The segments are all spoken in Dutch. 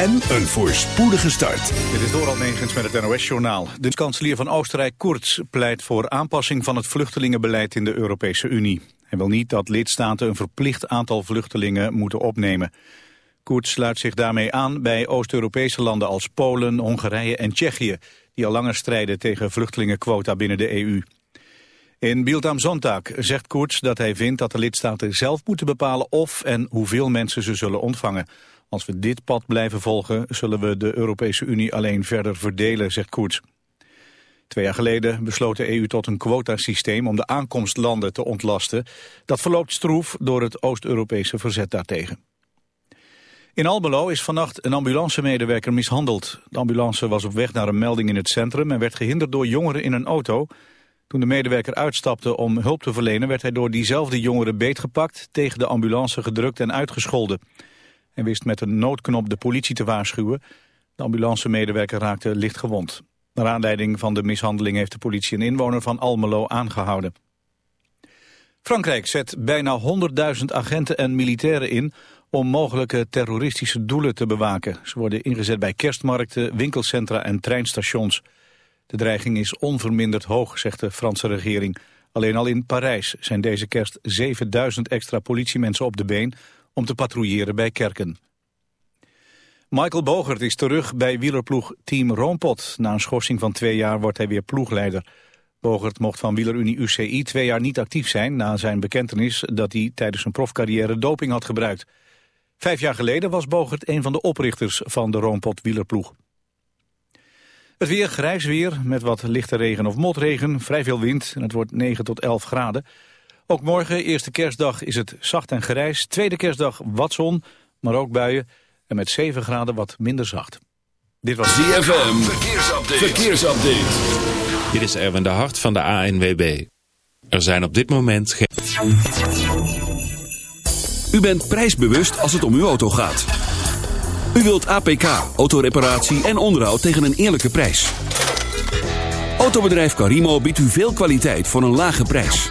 en een voorspoedige start. Dit is Doral Negens met het NOS-journaal. De kanselier van Oostenrijk, Kurz, pleit voor aanpassing van het vluchtelingenbeleid in de Europese Unie. Hij wil niet dat lidstaten een verplicht aantal vluchtelingen moeten opnemen. Kurz sluit zich daarmee aan bij Oost-Europese landen als Polen, Hongarije en Tsjechië... die al langer strijden tegen vluchtelingenquota binnen de EU. In Bild am Sonntag zegt Kurz dat hij vindt dat de lidstaten zelf moeten bepalen of en hoeveel mensen ze zullen ontvangen. Als we dit pad blijven volgen, zullen we de Europese Unie alleen verder verdelen, zegt Koerts. Twee jaar geleden besloot de EU tot een quotasysteem om de aankomstlanden te ontlasten. Dat verloopt stroef door het Oost-Europese verzet daartegen. In Almelo is vannacht een ambulancemedewerker mishandeld. De ambulance was op weg naar een melding in het centrum en werd gehinderd door jongeren in een auto. Toen de medewerker uitstapte om hulp te verlenen werd hij door diezelfde jongeren beetgepakt, tegen de ambulance gedrukt en uitgescholden en wist met een noodknop de politie te waarschuwen. De ambulancemedewerker raakte licht gewond. Naar aanleiding van de mishandeling heeft de politie een inwoner van Almelo aangehouden. Frankrijk zet bijna 100.000 agenten en militairen in om mogelijke terroristische doelen te bewaken. Ze worden ingezet bij kerstmarkten, winkelcentra en treinstations. De dreiging is onverminderd hoog, zegt de Franse regering. Alleen al in Parijs zijn deze kerst 7000 extra politiemensen op de been om te patrouilleren bij kerken. Michael Bogert is terug bij wielerploeg Team Roompot. Na een schorsing van twee jaar wordt hij weer ploegleider. Bogert mocht van wielerunie UCI twee jaar niet actief zijn... na zijn bekentenis dat hij tijdens zijn profcarrière doping had gebruikt. Vijf jaar geleden was Bogert een van de oprichters van de Roompot wielerploeg. Het weer, grijs weer, met wat lichte regen of motregen, vrij veel wind... en het wordt 9 tot 11 graden. Ook morgen, eerste kerstdag, is het zacht en grijs. Tweede kerstdag wat zon, maar ook buien. En met 7 graden wat minder zacht. Dit was ZFM. Verkeersupdate. Verkeersupdate. Dit is Erwin de Hart van de ANWB. Er zijn op dit moment geen... U bent prijsbewust als het om uw auto gaat. U wilt APK, autoreparatie en onderhoud tegen een eerlijke prijs. Autobedrijf Carimo biedt u veel kwaliteit voor een lage prijs.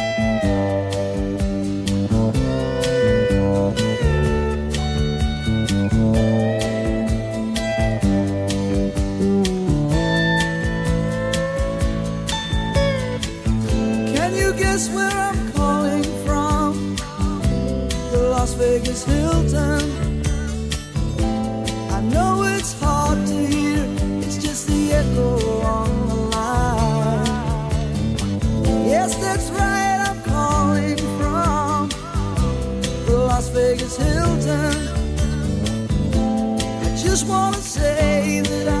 Vegas Hilton. I know it's hard to hear, it's just the echo on the line. Yes, that's right, I'm calling from the Las Vegas Hilton. I just want to say that I'm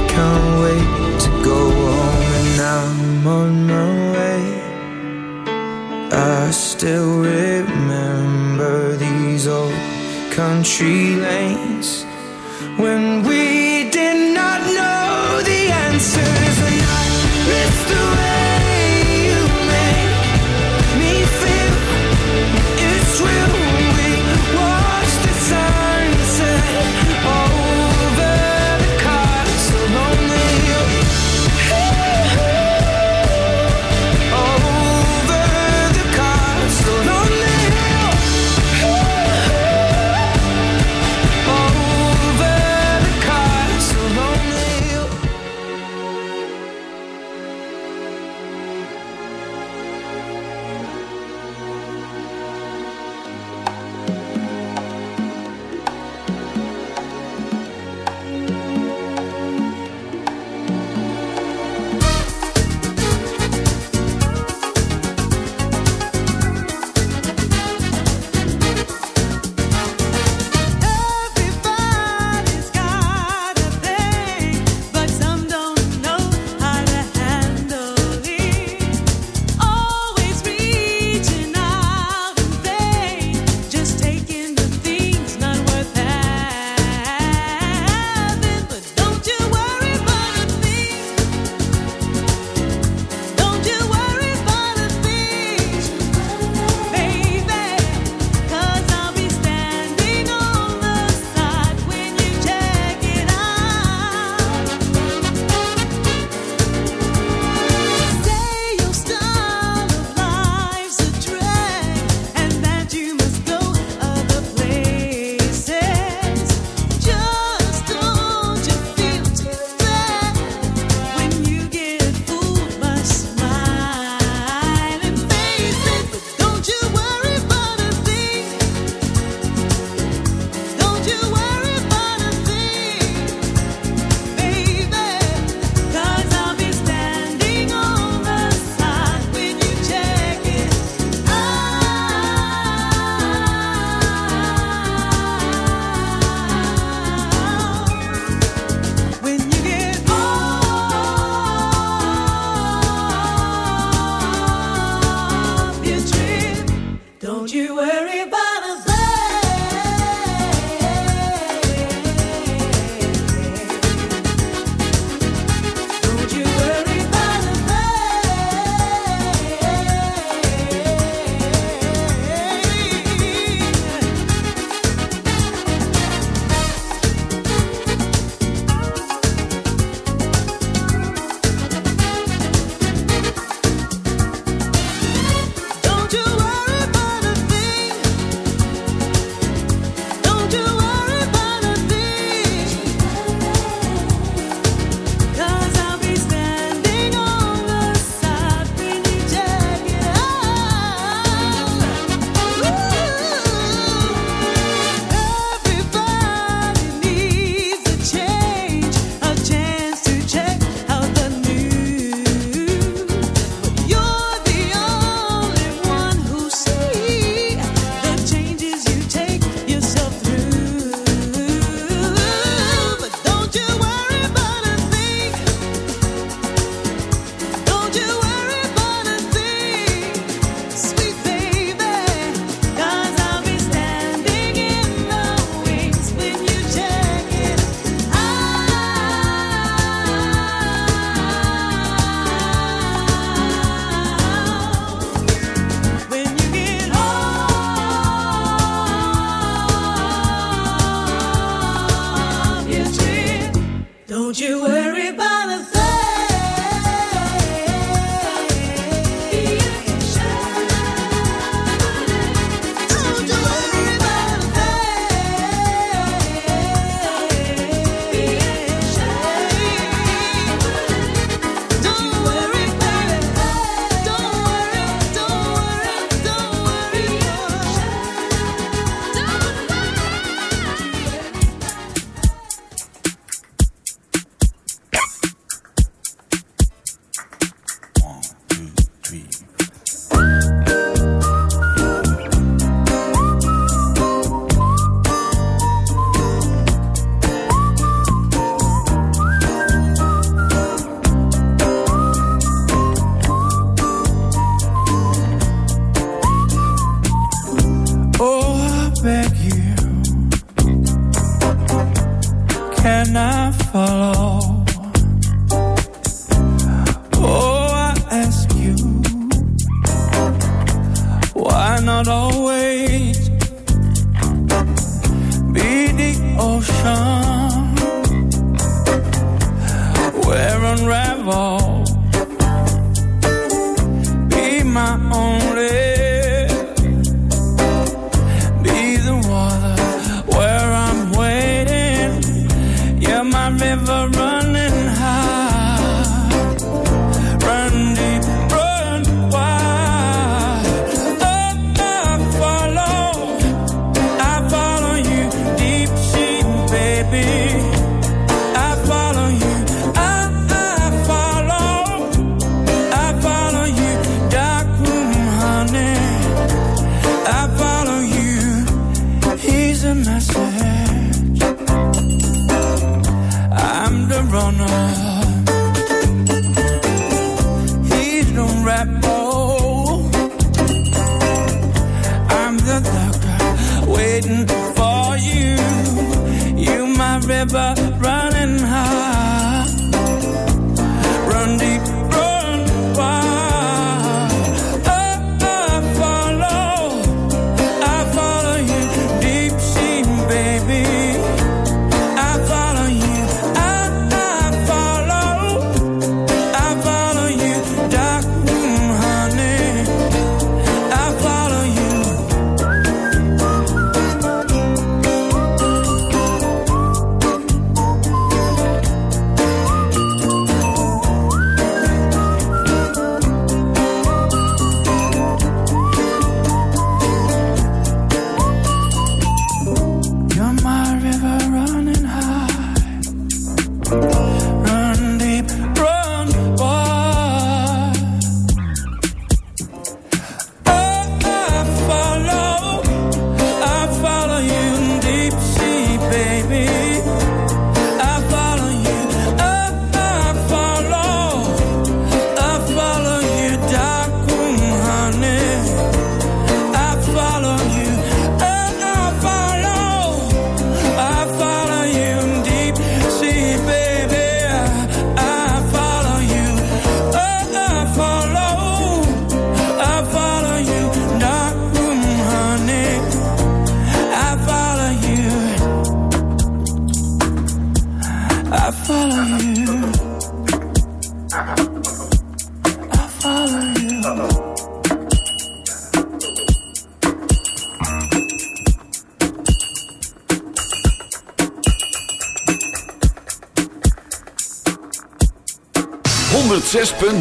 106.9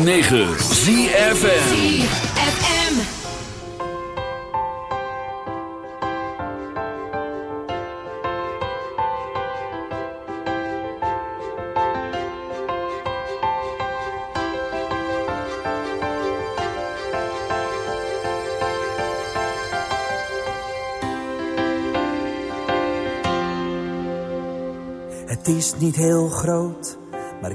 ZFN Het is niet heel groot.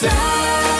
De Winterse 50.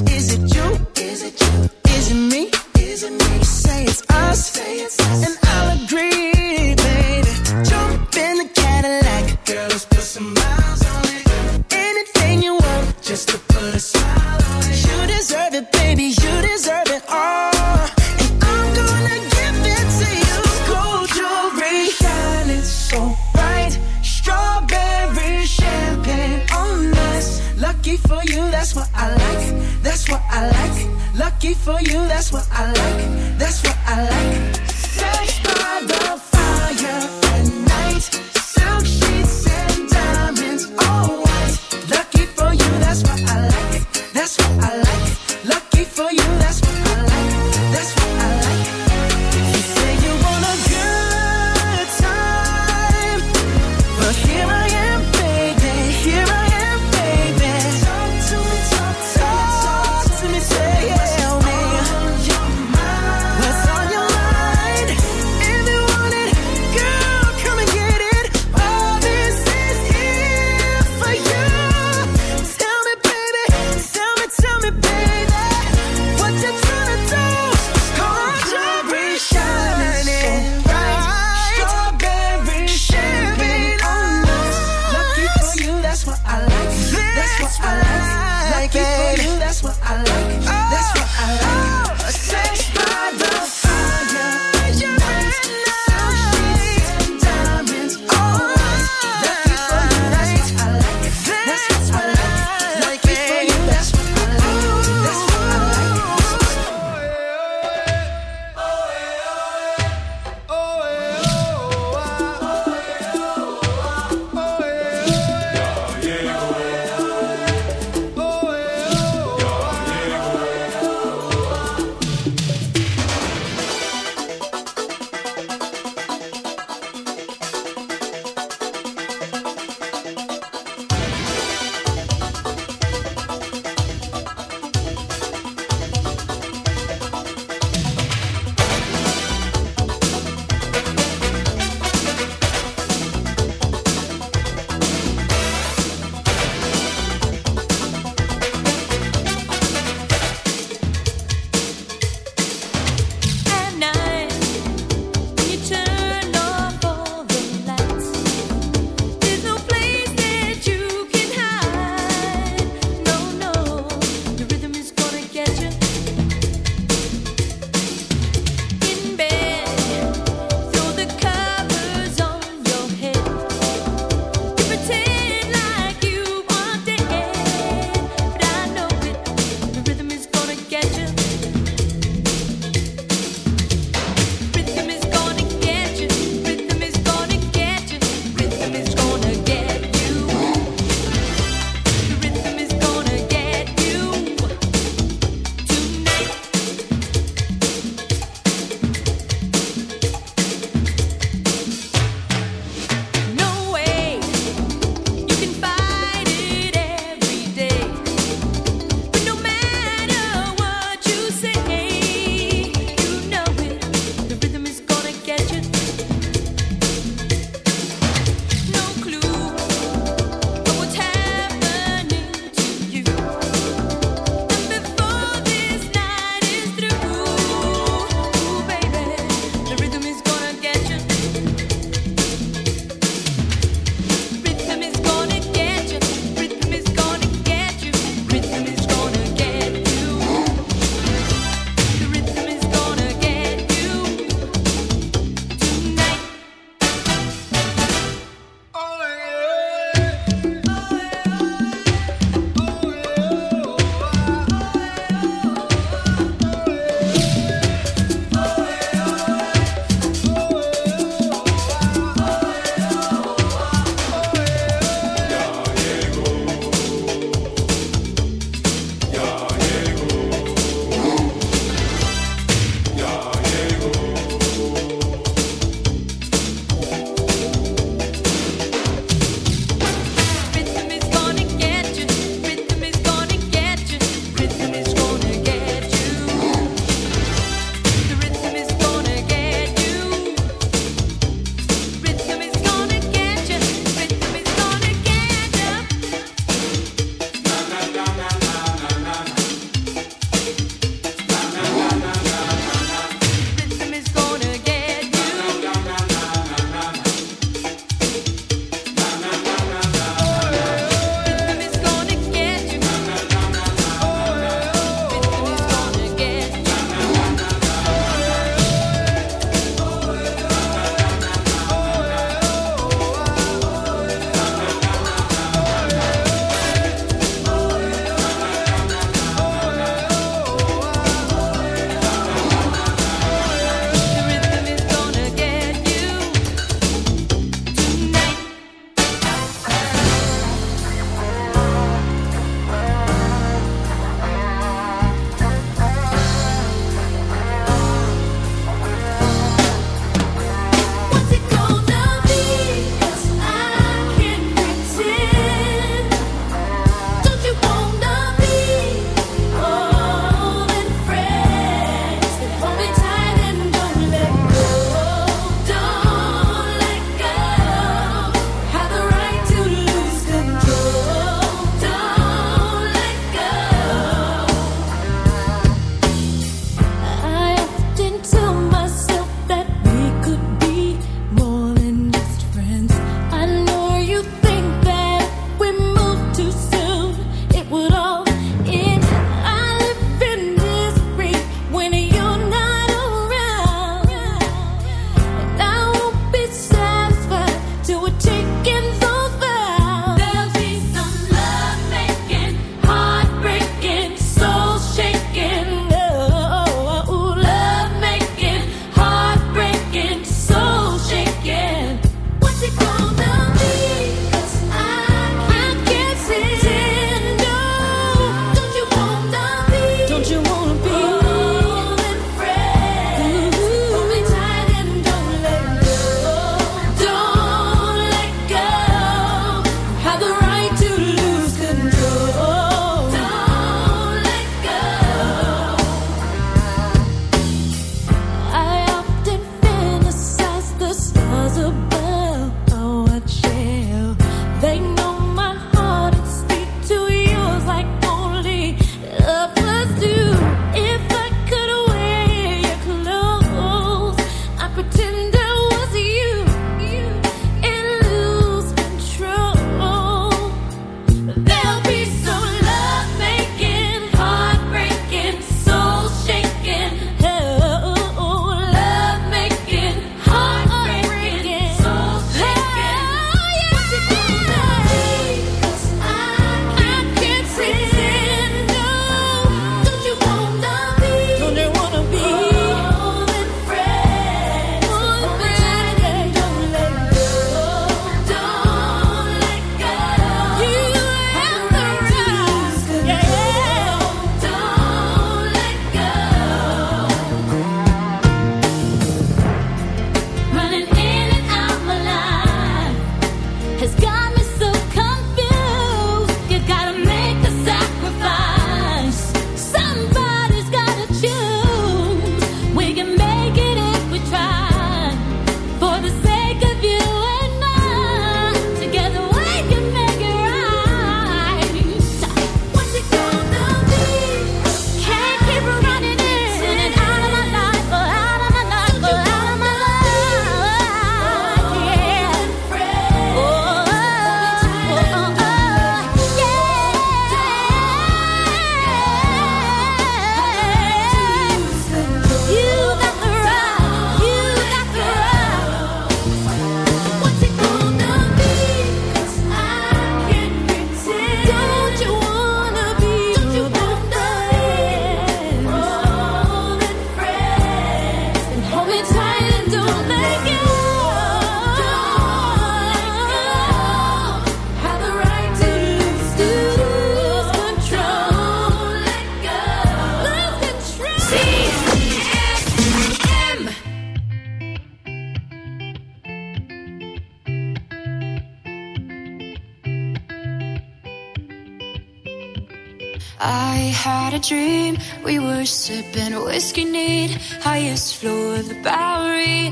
sipping whiskey neat, highest floor of the Bowery,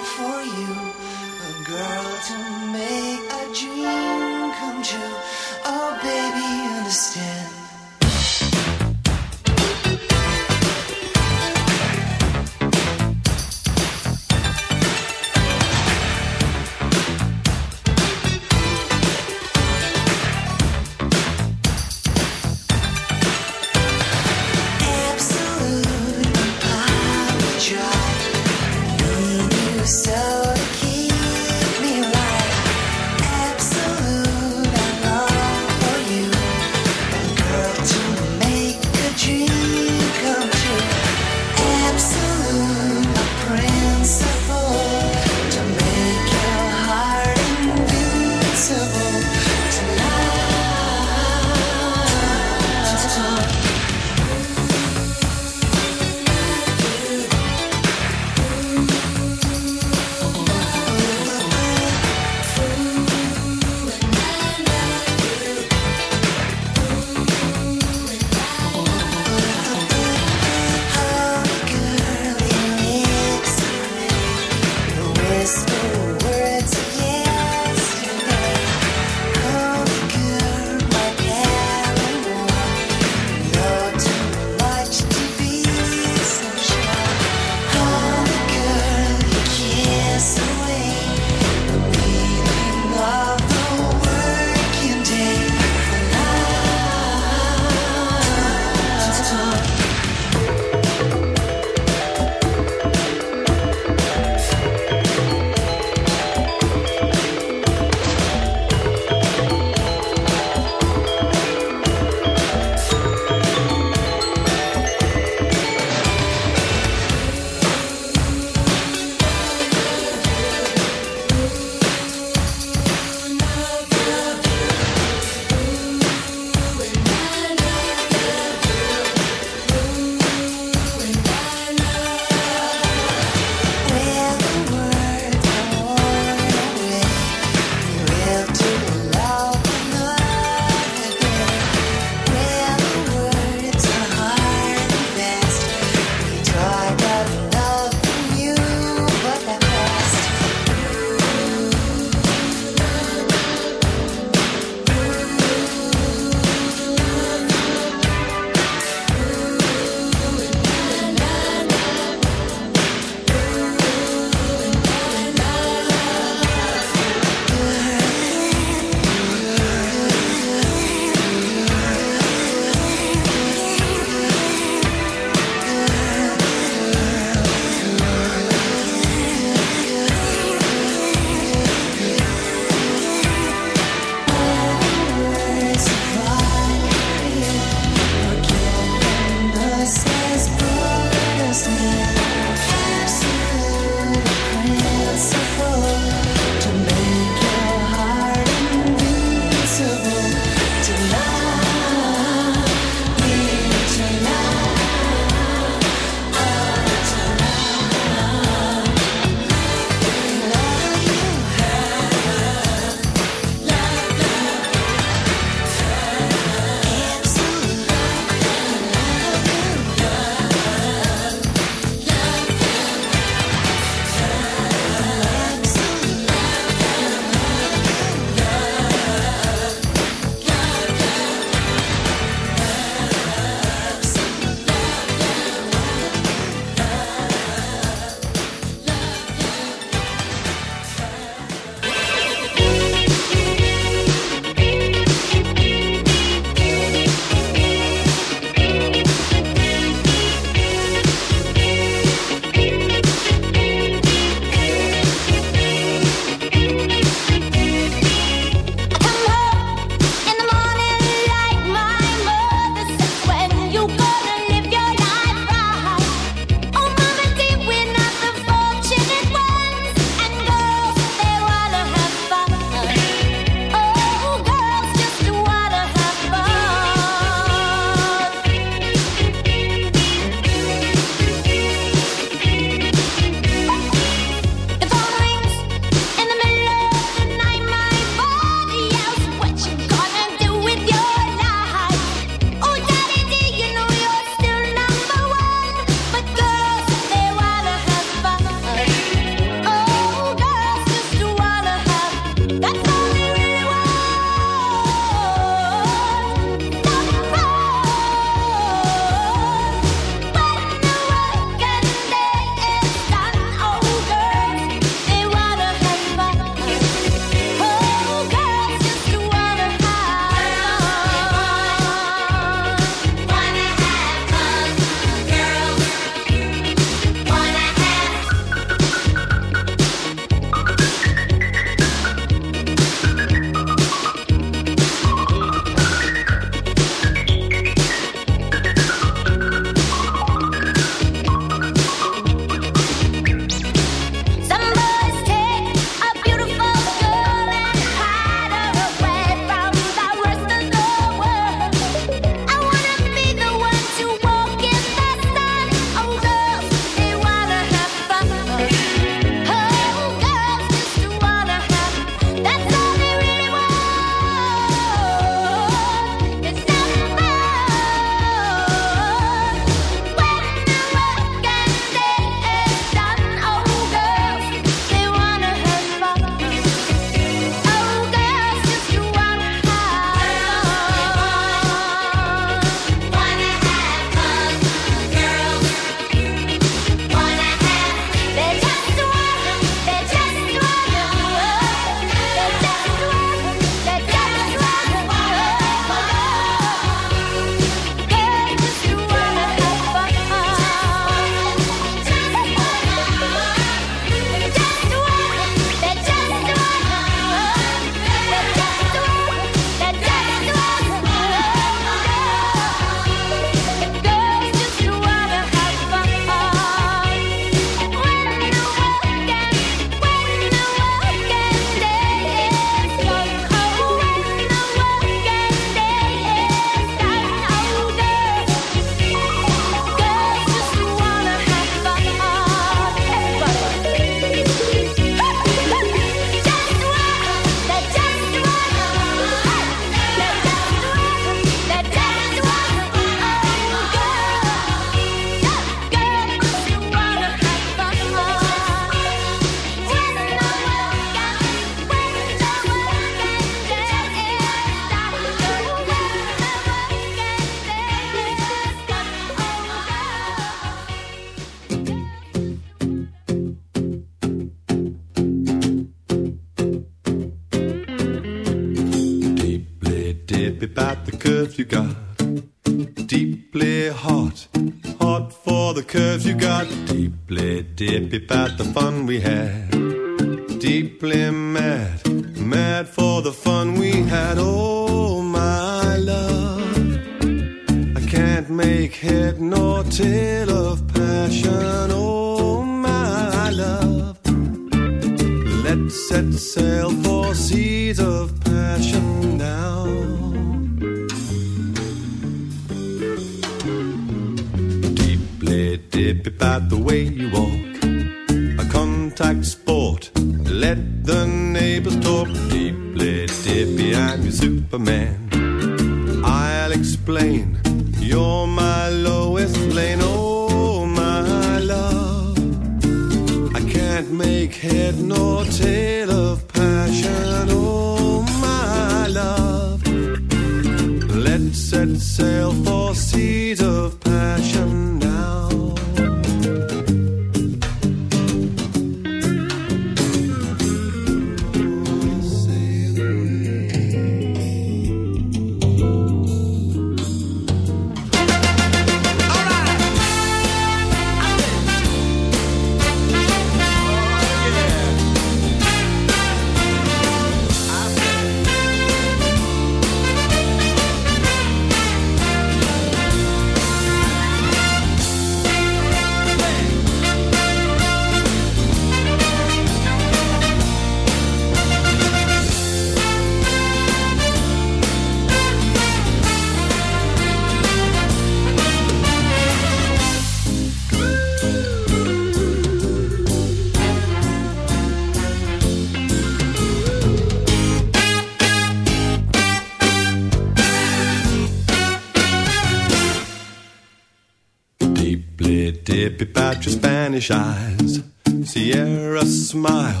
smile.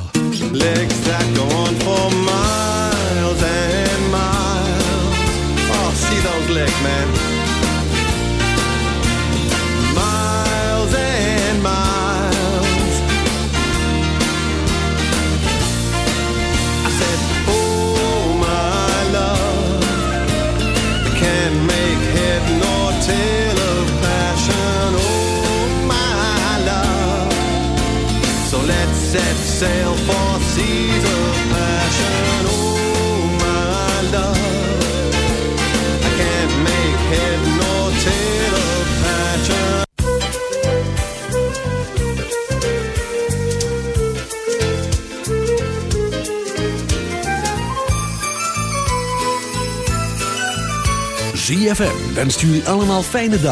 ZFM wenst jullie allemaal fijne dagen.